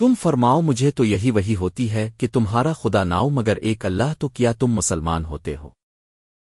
تم فرماؤ مجھے تو یہی وہی ہوتی ہے کہ تمہارا خدا ناؤ مگر ایک اللہ تو کیا تم مسلمان ہوتے ہو؟